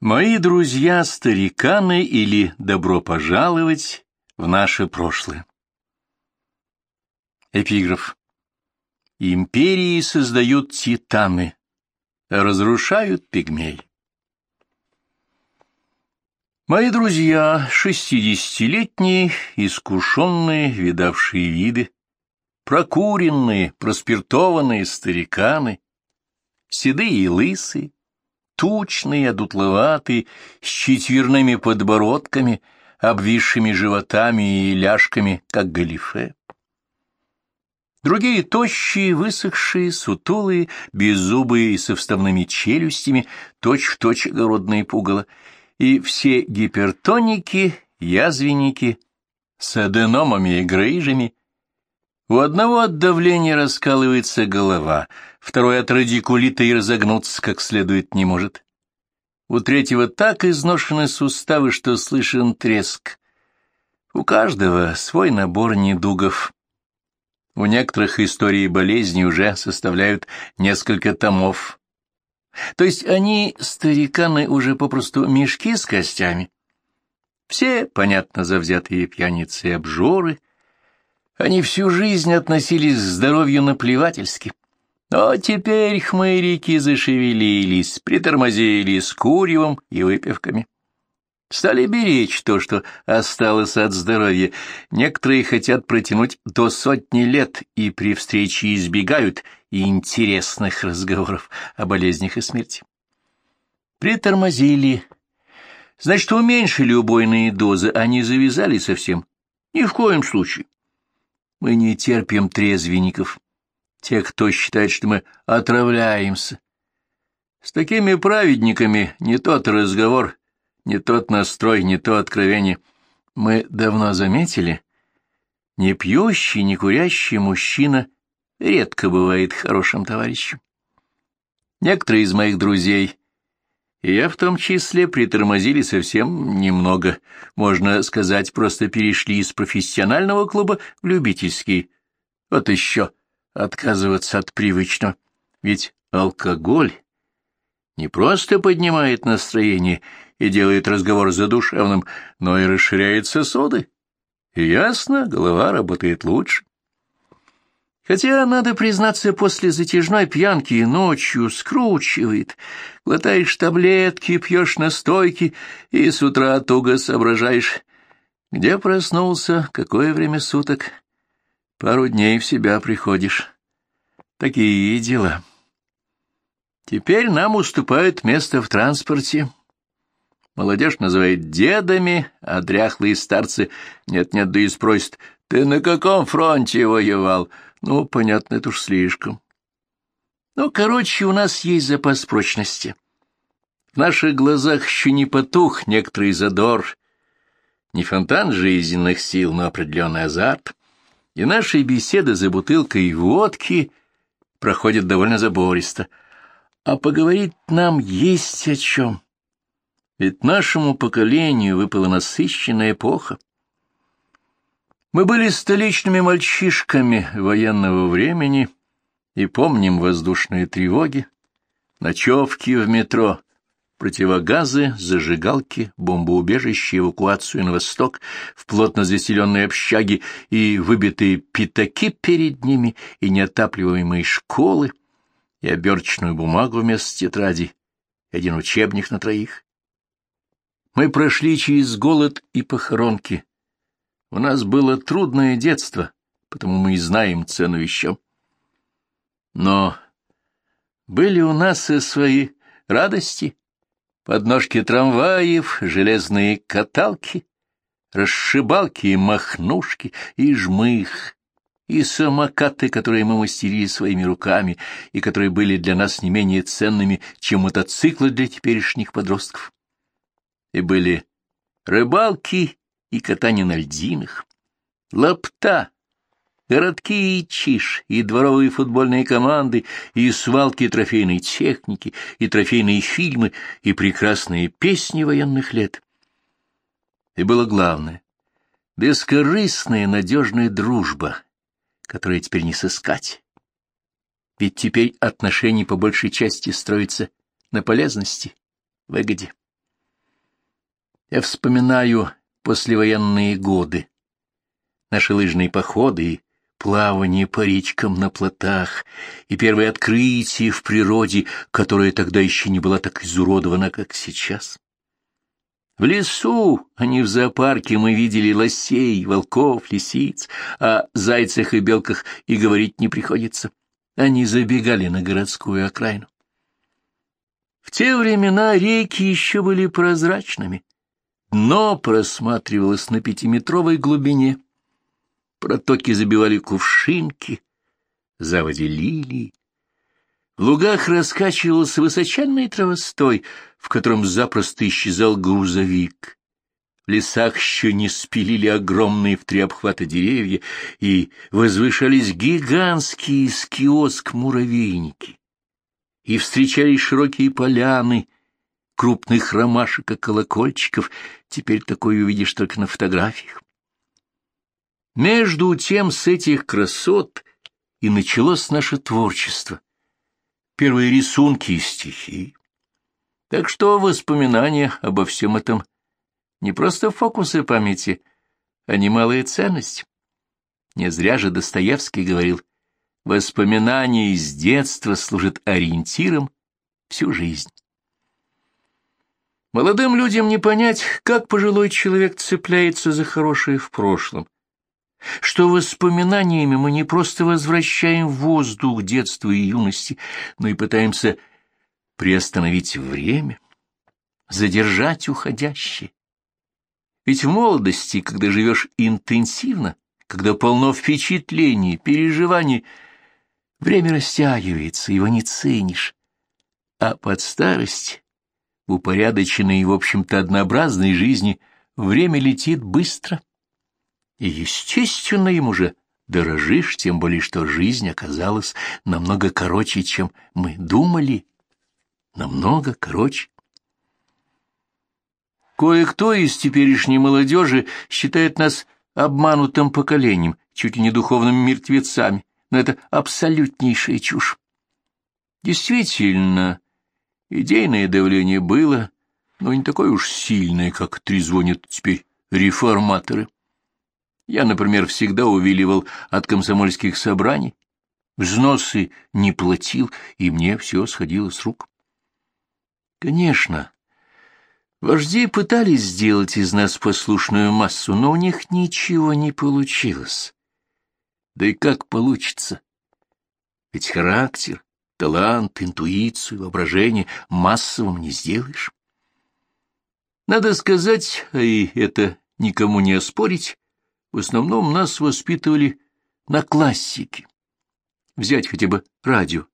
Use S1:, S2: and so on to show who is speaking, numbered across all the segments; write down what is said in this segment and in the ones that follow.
S1: Мои друзья-стариканы или добро пожаловать в наше прошлое. Эпиграф. Империи создают титаны, разрушают пигмей. Мои друзья, шестидесятилетние, искушенные, видавшие виды, прокуренные, проспиртованные стариканы, седые и лысые, тучные, одутловатые, с четверными подбородками, обвисшими животами и ляжками, как галифе. Другие тощие, высохшие, сутулые, беззубые и со вставными челюстями, точь-в-точь точь огородные пугало, и все гипертоники, язвенники, с аденомами и грыжами. У одного от давления раскалывается голова — второй от радикулита и разогнуться как следует не может. У третьего так изношены суставы, что слышен треск. У каждого свой набор недугов. У некоторых истории болезни уже составляют несколько томов. То есть они, стариканы, уже попросту мешки с костями. Все, понятно, завзятые пьяницы и обжоры. Они всю жизнь относились к здоровью наплевательски. Но теперь хмырики зашевелились, притормозили с куревом и выпивками. Стали беречь то, что осталось от здоровья. Некоторые хотят протянуть до сотни лет и при встрече избегают интересных разговоров о болезнях и смерти. Притормозили. Значит, уменьшили убойные дозы, а не завязали совсем. Ни в коем случае. Мы не терпим трезвенников тех, кто считает, что мы отравляемся. С такими праведниками не тот разговор, не тот настрой, не то откровение. Мы давно заметили, не пьющий, не курящий мужчина редко бывает хорошим товарищем. Некоторые из моих друзей, и я в том числе, притормозили совсем немного, можно сказать, просто перешли из профессионального клуба в любительский. Вот еще отказываться от привычного, ведь алкоголь не просто поднимает настроение и делает разговор задушевным, но и расширяет сосуды. И ясно, голова работает лучше. Хотя, надо признаться, после затяжной пьянки ночью скручивает. Глотаешь таблетки, пьешь настойки и с утра туго соображаешь, где проснулся, какое время суток, Пару дней в себя приходишь. Такие дела. Теперь нам уступают место в транспорте. Молодежь называет дедами, а дряхлые старцы нет-нет, да и спросят, ты на каком фронте воевал? Ну, понятно, это уж слишком. Ну, короче, у нас есть запас прочности. В наших глазах еще не потух некоторый задор, не фонтан жизненных сил, но определенный азарт и наши беседы за бутылкой водки проходят довольно забористо. А поговорить нам есть о чем. Ведь нашему поколению выпала насыщенная эпоха. Мы были столичными мальчишками военного времени и помним воздушные тревоги, ночевки в метро, противогазы, зажигалки, бомбоубежище, эвакуацию на восток, в плотно заселенные общаги и выбитые пятаки перед ними, и неотапливаемые школы, и оберточную бумагу вместо тетради, и один учебник на троих. Мы прошли через голод и похоронки. У нас было трудное детство, потому мы и знаем цену вещам. Но были у нас и свои радости, подножки трамваев, железные каталки, расшибалки и махнушки, и жмых, и самокаты, которые мы мастерили своими руками, и которые были для нас не менее ценными, чем мотоциклы для теперешних подростков. И были рыбалки и катание на льдинах, лапта, городки и чиш, и дворовые футбольные команды, и свалки трофейной техники, и трофейные фильмы, и прекрасные песни военных лет. И было главное — бескорыстная надежная дружба, которая теперь не сыскать. Ведь теперь отношения по большей части строятся на полезности, выгоде. Я вспоминаю послевоенные годы, наши лыжные походы и плавание по речкам на плотах, и первые открытия в природе, которая тогда еще не была так изуродована, как сейчас. В лесу, а не в зоопарке, мы видели лосей, волков, лисиц, а зайцах и белках и говорить не приходится. Они забегали на городскую окраину. В те времена реки еще были прозрачными. Дно просматривалось на пятиметровой глубине. Протоки забивали кувшинки, заводи лилии. В лугах раскачивался высоченный травостой, в котором запросто исчезал грузовик. В лесах еще не спилили огромные в три обхвата деревья, и возвышались гигантские с киоск муравейники. И встречались широкие поляны крупных ромашек и колокольчиков, теперь такое увидишь только на фотографиях. Между тем с этих красот и началось наше творчество — первые рисунки и стихи. Так что воспоминания обо всем этом не просто фокусы памяти, а немалая ценность. Не зря же Достоевский говорил, воспоминания из детства служат ориентиром всю жизнь. Молодым людям не понять, как пожилой человек цепляется за хорошее в прошлом, что воспоминаниями мы не просто возвращаем воздух детства и юности, но и пытаемся приостановить время, задержать уходящее. Ведь в молодости, когда живешь интенсивно, когда полно впечатлений, переживаний, время растягивается, его не ценишь. А под старость, в упорядоченной и, в общем-то, однообразной жизни, время летит быстро — и, естественно, им уже дорожишь, тем более, что жизнь оказалась намного короче, чем мы думали. Намного короче. Кое-кто из теперешней молодежи считает нас обманутым поколением, чуть ли не духовными мертвецами, но это абсолютнейшая чушь. Действительно, идейное давление было, но не такое уж сильное, как трезвонят теперь реформаторы. Я, например, всегда увиливал от комсомольских собраний, взносы не платил, и мне все сходило с рук. Конечно, вожди пытались сделать из нас послушную массу, но у них ничего не получилось. Да и как получится? Ведь характер, талант, интуицию, воображение массовым не сделаешь. Надо сказать, и это никому не оспорить, в основном нас воспитывали на классике. Взять хотя бы радио.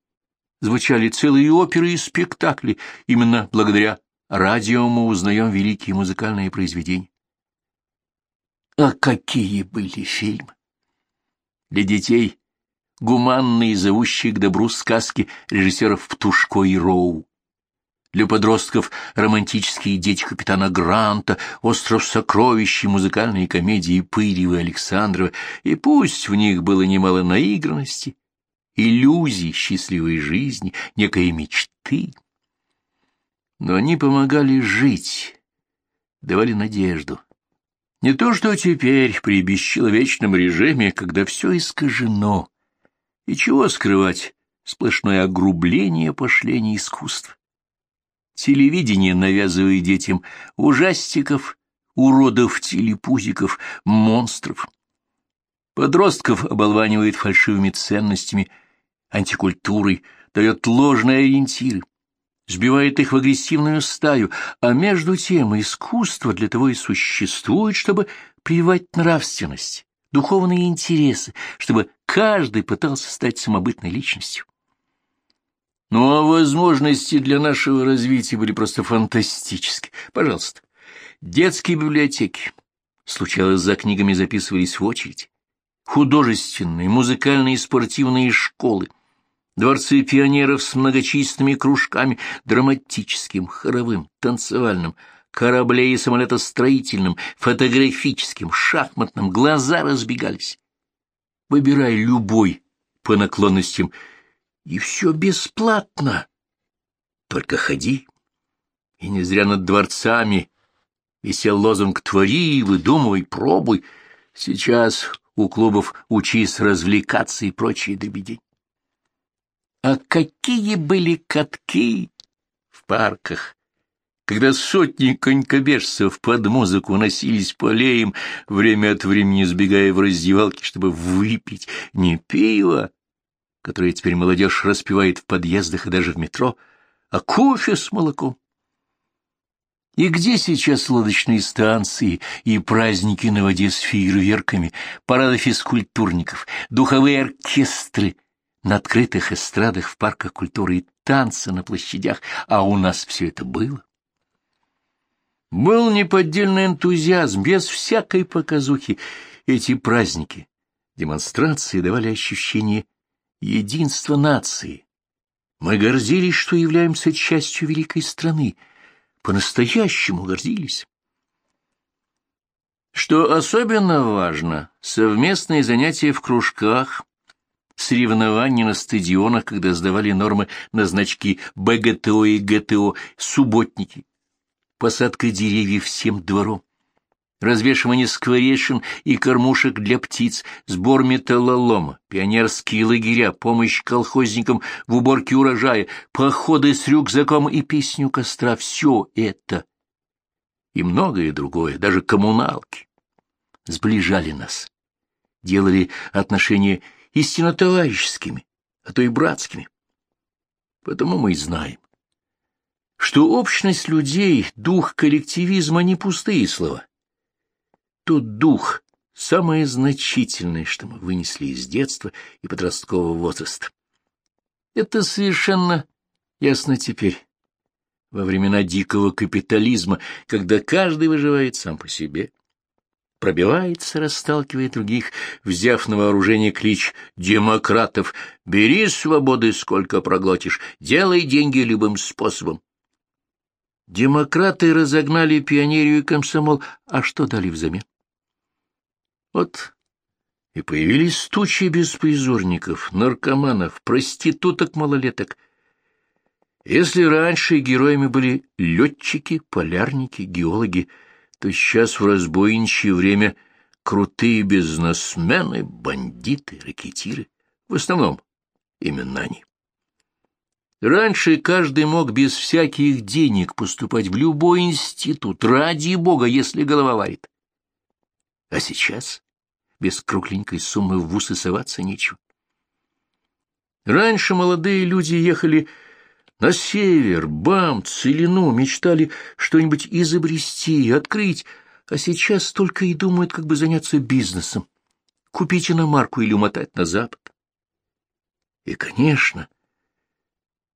S1: Звучали целые оперы и спектакли. Именно благодаря радио мы узнаем великие музыкальные произведения. А какие были фильмы! Для детей гуманные, зовущие к добру сказки режиссеров Птушко и Роу для подростков романтические дети капитана Гранта, остров сокровищ, музыкальные комедии Пырева и Александрова, и пусть в них было немало наигранности, иллюзий счастливой жизни, некой мечты, но они помогали жить, давали надежду. Не то что теперь, при бесчеловечном режиме, когда все искажено, и чего скрывать, сплошное огрубление, пошление искусства. Телевидение навязывает детям ужастиков, уродов, телепузиков, монстров. Подростков оболванивает фальшивыми ценностями, антикультурой, дает ложные ориентиры, сбивает их в агрессивную стаю, а между тем искусство для того и существует, чтобы прививать нравственность, духовные интересы, чтобы каждый пытался стать самобытной личностью. Ну, а возможности для нашего развития были просто фантастические. Пожалуйста, детские библиотеки. Случалось, за книгами записывались в очередь. Художественные, музыкальные и спортивные школы. Дворцы пионеров с многочисленными кружками, драматическим, хоровым, танцевальным, кораблей и самолетостроительным, фотографическим, шахматным, глаза разбегались. Выбирай любой по наклонностям – и все бесплатно. Только ходи. И не зря над дворцами висел лозунг «Твори, выдумывай, пробуй». Сейчас у клубов «Учись развлекаться» и прочие дребедень. А какие были катки в парках, когда сотни конькобежцев под музыку носились по аллеям, время от времени сбегая в раздевалки, чтобы выпить не пиво, которое теперь молодежь распивает в подъездах и даже в метро, а кофе с молоком. И где сейчас лодочные станции и праздники на воде с фейерверками, парады физкультурников, духовые оркестры на открытых эстрадах в парках культуры и танцы на площадях, а у нас все это было? Был неподдельный энтузиазм, без всякой показухи. Эти праздники, демонстрации давали ощущение единства нации. Мы гордились, что являемся частью великой страны, по-настоящему гордились. Что особенно важно, совместные занятия в кружках, соревнования на стадионах, когда сдавали нормы на значки БГТО и ГТО, субботники, посадка деревьев всем двором, развешивание скворечин и кормушек для птиц, сбор металлолома, пионерские лагеря, помощь колхозникам в уборке урожая, походы с рюкзаком и песню костра — все это и многое другое, даже коммуналки, сближали нас, делали отношения истинно товарищескими, а то и братскими. Потому мы и знаем, что общность людей, дух коллективизма — не пустые слова. Тот дух — самое значительное, что мы вынесли из детства и подросткового возраста. Это совершенно ясно теперь, во времена дикого капитализма, когда каждый выживает сам по себе, пробивается, расталкивая других, взяв на вооружение клич демократов «Бери свободы, сколько проглотишь, делай деньги любым способом». Демократы разогнали пионерию и комсомол, а что дали взамен? Вот и появились тучи беспризорников, наркоманов, проституток-малолеток. Если раньше героями были летчики, полярники, геологи, то сейчас в разбойничье время крутые бизнесмены, бандиты, ракетиры. В основном именно они. Раньше каждый мог без всяких денег поступать в любой институт, ради бога, если голова варит. А сейчас без кругленькой суммы в вуз и соваться нечего. Раньше молодые люди ехали на север, бам, целину, мечтали что-нибудь изобрести, открыть, а сейчас только и думают, как бы заняться бизнесом, купить иномарку или умотать на запад. И, конечно,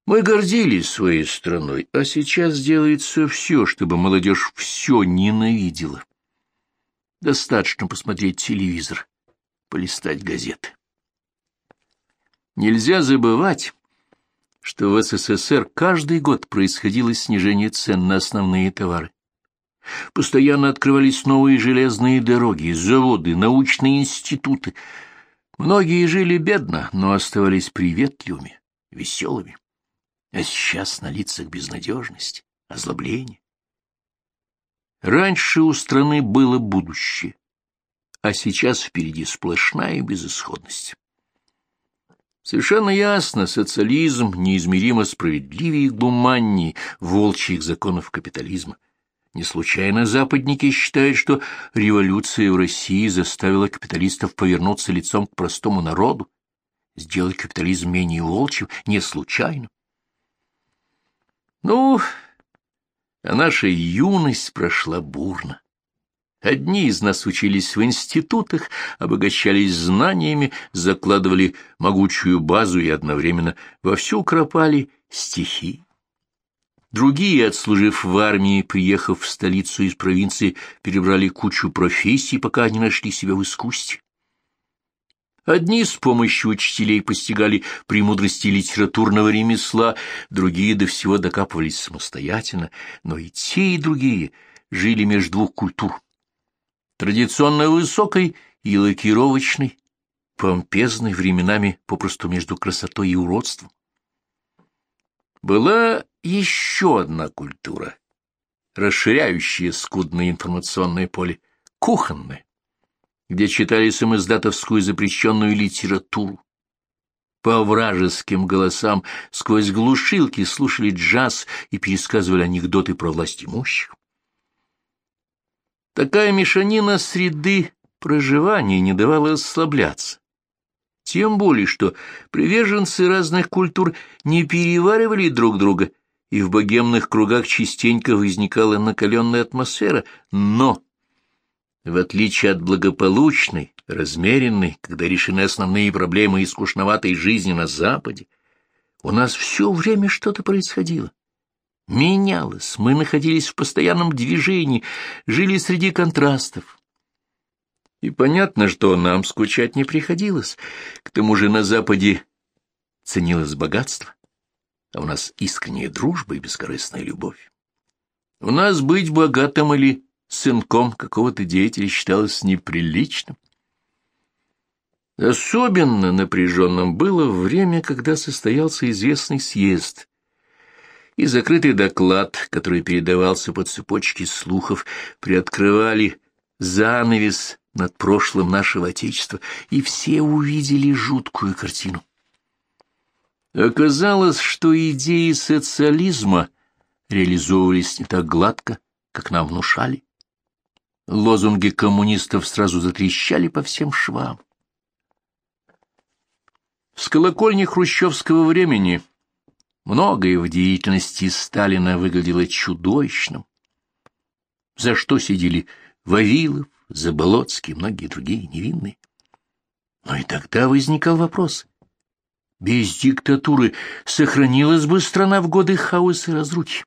S1: мы гордились своей страной, а сейчас делается все, чтобы молодежь все ненавидела. Достаточно посмотреть телевизор, полистать газеты. Нельзя забывать, что в СССР каждый год происходило снижение цен на основные товары. Постоянно открывались новые железные дороги, заводы, научные институты. Многие жили бедно, но оставались приветливыми, веселыми. А сейчас на лицах безнадежность, озлобление. Раньше у страны было будущее, а сейчас впереди сплошная безысходность. Совершенно ясно, социализм неизмеримо справедливее и гуманнее волчьих законов капитализма. Не случайно западники считают, что революция в России заставила капиталистов повернуться лицом к простому народу, сделать капитализм менее волчьим, не случайно. Ну, а наша юность прошла бурно. Одни из нас учились в институтах, обогащались знаниями, закладывали могучую базу и одновременно вовсю кропали стихи. Другие, отслужив в армии, приехав в столицу из провинции, перебрали кучу профессий, пока не нашли себя в искусстве. Одни с помощью учителей постигали премудрости литературного ремесла, другие до всего докапывались самостоятельно, но и те, и другие жили между двух культур. Традиционно высокой и лакировочной, помпезной временами попросту между красотой и уродством. Была еще одна культура, расширяющее скудное информационное поле, кухонное, где читали самоиздатовскую запрещенную литературу. По вражеским голосам сквозь глушилки слушали джаз и пересказывали анекдоты про власть имущих. Такая мешанина среды проживания не давала расслабляться. Тем более, что приверженцы разных культур не переваривали друг друга, и в богемных кругах частенько возникала накаленная атмосфера, но, в отличие от благополучной, размеренной, когда решены основные проблемы и скучноватой жизни на Западе, у нас все время что-то происходило. Менялось, мы находились в постоянном движении, жили среди контрастов, и понятно, что нам скучать не приходилось. К тому же на Западе ценилось богатство, а у нас искренняя дружба и бескорыстная любовь. У нас быть богатым или сынком какого-то деятеля считалось неприличным. Особенно напряженным было время, когда состоялся известный съезд, и закрытый доклад, который передавался по цепочке слухов, приоткрывали занавес над прошлым нашего Отечества, и все увидели жуткую картину. Оказалось, что идеи социализма реализовывались не так гладко, как нам внушали. Лозунги коммунистов сразу затрещали по всем швам. С колокольни хрущевского времени многое в деятельности Сталина выглядело чудовищным. За что сидели Вавилов, Заболоцкий, многие другие невинные. Но и тогда возникал вопрос. Без диктатуры сохранилась бы страна в годы хаоса и разрухи.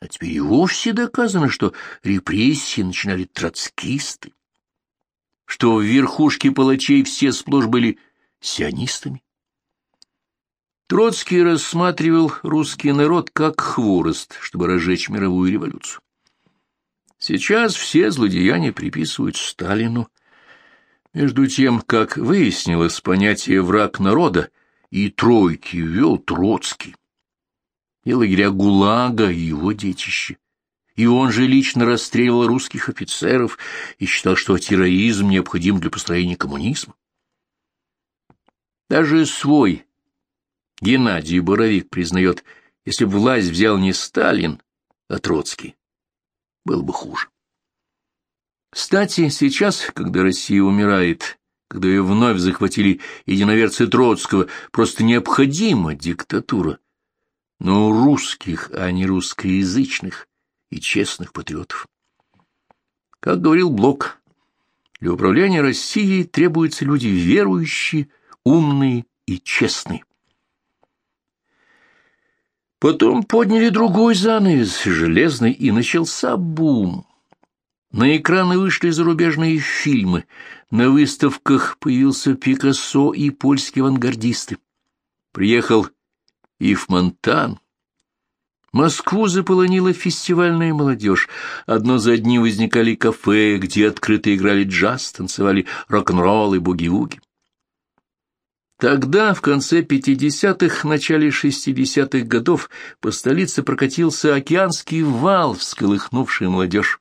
S1: А теперь и вовсе доказано, что репрессии начинали троцкисты, что в верхушке палачей все сплошь были сионистами. Троцкий рассматривал русский народ как хворост, чтобы разжечь мировую революцию. Сейчас все злодеяния приписывают Сталину. Между тем, как выяснилось, понятие «враг народа» и «тройки» ввел Троцкий. И лагеря ГУЛАГа, и его детище. И он же лично расстреливал русских офицеров и считал, что терроризм необходим для построения коммунизма. Даже свой Геннадий Боровик признает, если бы власть взял не Сталин, а Троцкий, было бы хуже. Кстати, сейчас, когда Россия умирает, когда ее вновь захватили единоверцы Троцкого, просто необходима диктатура, но русских, а не русскоязычных и честных патриотов. Как говорил Блок, для управления Россией требуются люди верующие, умные и честные. Потом подняли другой занавес, железный, и начался бум. На экраны вышли зарубежные фильмы, на выставках появился Пикассо и польские авангардисты. Приехал Ив Монтан. Москву заполонила фестивальная молодежь. Одно за одним возникали кафе, где открыто играли джаз, танцевали рок-н-ролл и буги-вуги. Тогда, в конце 50-х, начале 60-х годов, по столице прокатился океанский вал, всколыхнувший молодежь.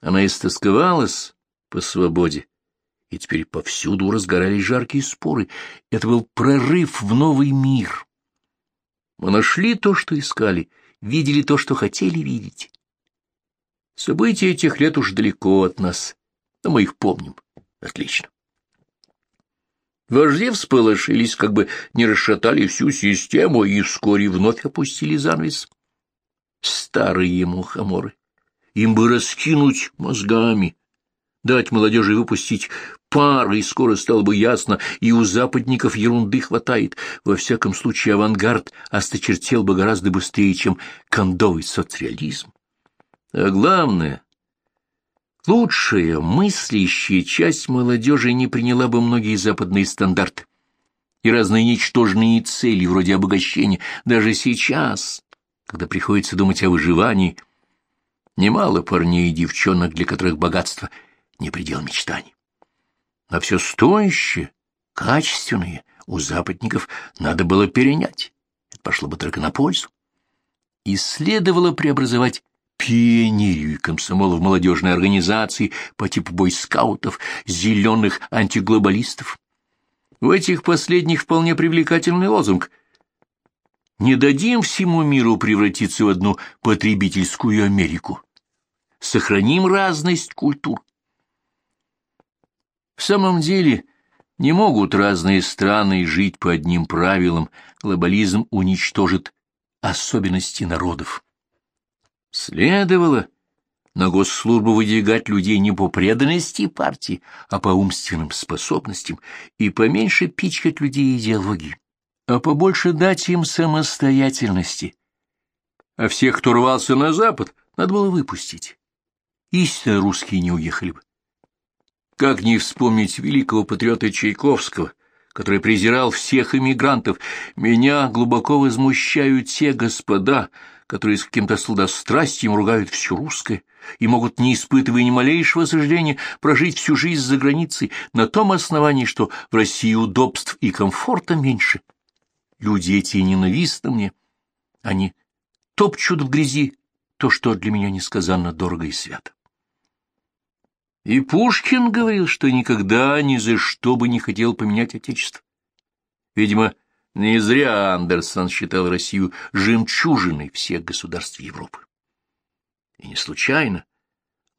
S1: Она истосковалась по свободе, и теперь повсюду разгорались жаркие споры. Это был прорыв в новый мир. Мы нашли то, что искали, видели то, что хотели видеть. События этих лет уж далеко от нас, но мы их помним. Отлично. Вожди всполошились, как бы не расшатали всю систему, и вскоре вновь опустили занавес. Старые мухоморы. Им бы раскинуть мозгами, дать молодежи выпустить пары, и скоро стало бы ясно, и у западников ерунды хватает. Во всяком случае, авангард осточертел бы гораздо быстрее, чем кондовый соцреализм. А главное, Лучшая, мыслящая часть молодежи не приняла бы многие западные стандарты и разные ничтожные цели, вроде обогащения. Даже сейчас, когда приходится думать о выживании, немало парней и девчонок, для которых богатство не предел мечтаний. А все стоящее, качественное у западников надо было перенять. Это пошло бы только на пользу. и следовало преобразовать пионерию и комсомол в молодежные организации по типу бойскаутов, зеленых антиглобалистов. В этих последних вполне привлекательный лозунг «Не дадим всему миру превратиться в одну потребительскую Америку. Сохраним разность культур». В самом деле, не могут разные страны жить по одним правилам, глобализм уничтожит особенности народов. Следовало на госслужбу выдвигать людей не по преданности партии, а по умственным способностям, и поменьше пичкать людей идеологией, а побольше дать им самостоятельности. А всех, кто рвался на Запад, надо было выпустить. Истинно русские не уехали бы. Как не вспомнить великого патриота Чайковского, который презирал всех иммигрантов. Меня глубоко возмущают те господа, которые с каким-то сладострастием ругают все русское и могут, не испытывая ни малейшего сожаления, прожить всю жизнь за границей на том основании, что в России удобств и комфорта меньше. Люди эти ненавистны мне. Они топчут в грязи то, что для меня несказанно дорого и свято. И Пушкин говорил, что никогда ни за что бы не хотел поменять Отечество. Видимо, не зря Андерсон считал Россию жемчужиной всех государств Европы. И не случайно.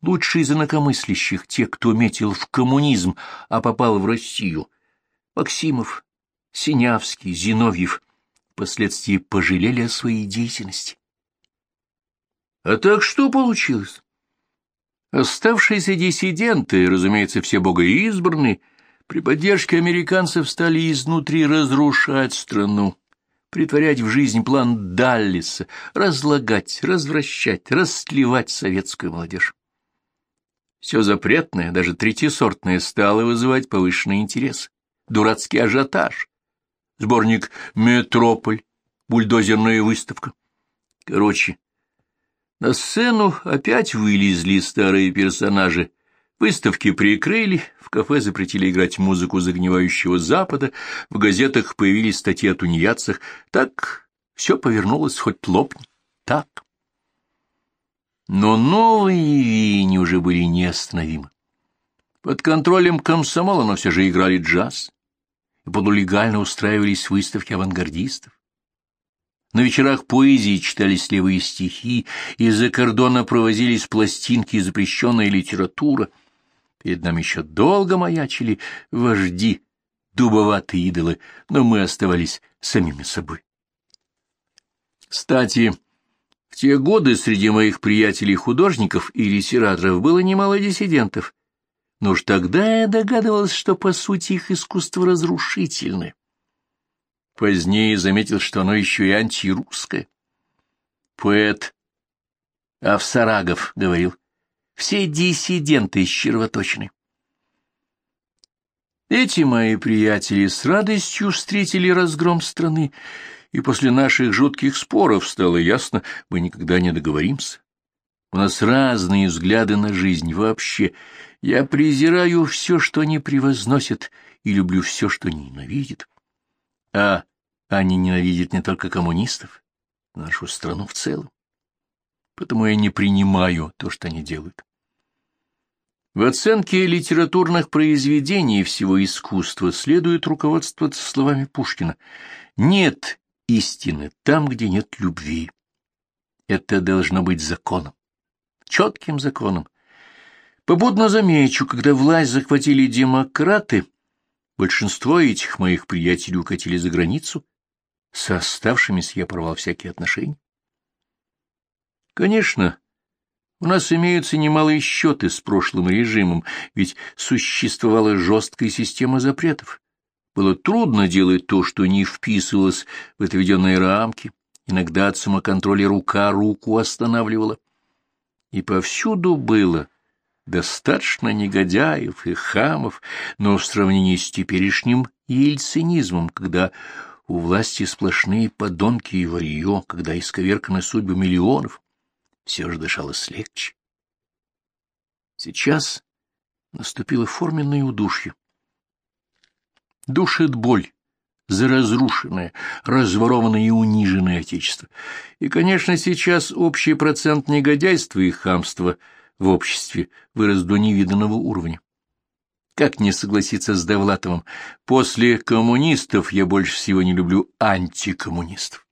S1: Лучшие из инакомыслящих, те, кто метил в коммунизм, а попал в Россию, Максимов, Синявский, Зиновьев, впоследствии пожалели о своей деятельности. А так что получилось? Оставшиеся диссиденты, разумеется, все богоизбранные, при поддержке американцев стали изнутри разрушать страну, притворять в жизнь план Даллиса, разлагать, развращать, растлевать советскую молодежь. Все запретное, даже третьесортное, стало вызывать повышенный интерес, дурацкий ажиотаж, сборник «Метрополь», бульдозерная выставка. Короче, на сцену опять вылезли старые персонажи. Выставки прикрыли, в кафе запретили играть музыку загнивающего Запада, в газетах появились статьи о тунеядцах. Так все повернулось, хоть лопни. Так. Но новые веяния уже были неостановимы. Под контролем комсомола, но все же играли джаз, и полулегально устраивались выставки авангардистов. На вечерах поэзии читались левые стихи, из-за кордона провозились пластинки и запрещенная литература. Перед нами еще долго маячили вожди, дубоватые идолы, но мы оставались самими собой. Кстати, в те годы среди моих приятелей-художников и литераторов было немало диссидентов, но уж тогда я догадывался, что, по сути, их искусство разрушительное. Позднее заметил, что оно еще и антирусское. Поэт Авсарагов говорил, все диссиденты червоточины. Эти мои приятели с радостью встретили разгром страны, и после наших жутких споров стало ясно, мы никогда не договоримся. У нас разные взгляды на жизнь вообще. Я презираю все, что они превозносят, и люблю все, что ненавидят. А они ненавидят не только коммунистов, нашу страну в целом. Потому я не принимаю то, что они делают. В оценке литературных произведений всего искусства следует руководствоваться словами Пушкина. Нет истины там, где нет любви. Это должно быть законом, четким законом. Побудно замечу, когда власть захватили демократы, большинство этих моих приятелей укатили за границу, с оставшимися я порвал всякие отношения. Конечно, у нас имеются немалые счеты с прошлым режимом, ведь существовала жесткая система запретов. Было трудно делать то, что не вписывалось в отведенные рамки. Иногда от самоконтроля рука руку останавливала. И повсюду было достаточно негодяев и хамов, но в сравнении с теперешним ельцинизмом, когда у власти сплошные подонки и варье, когда исковерканы судьбы миллионов. Все же дышалось легче. Сейчас наступило форменное удушье. Душит боль, за разрушенное, разворованное и униженное Отечество. И, конечно, сейчас общий процент негодяйства и хамства в обществе вырос до невиданного уровня. Как не согласиться с Довлатовым? После коммунистов я больше всего не люблю антикоммунистов.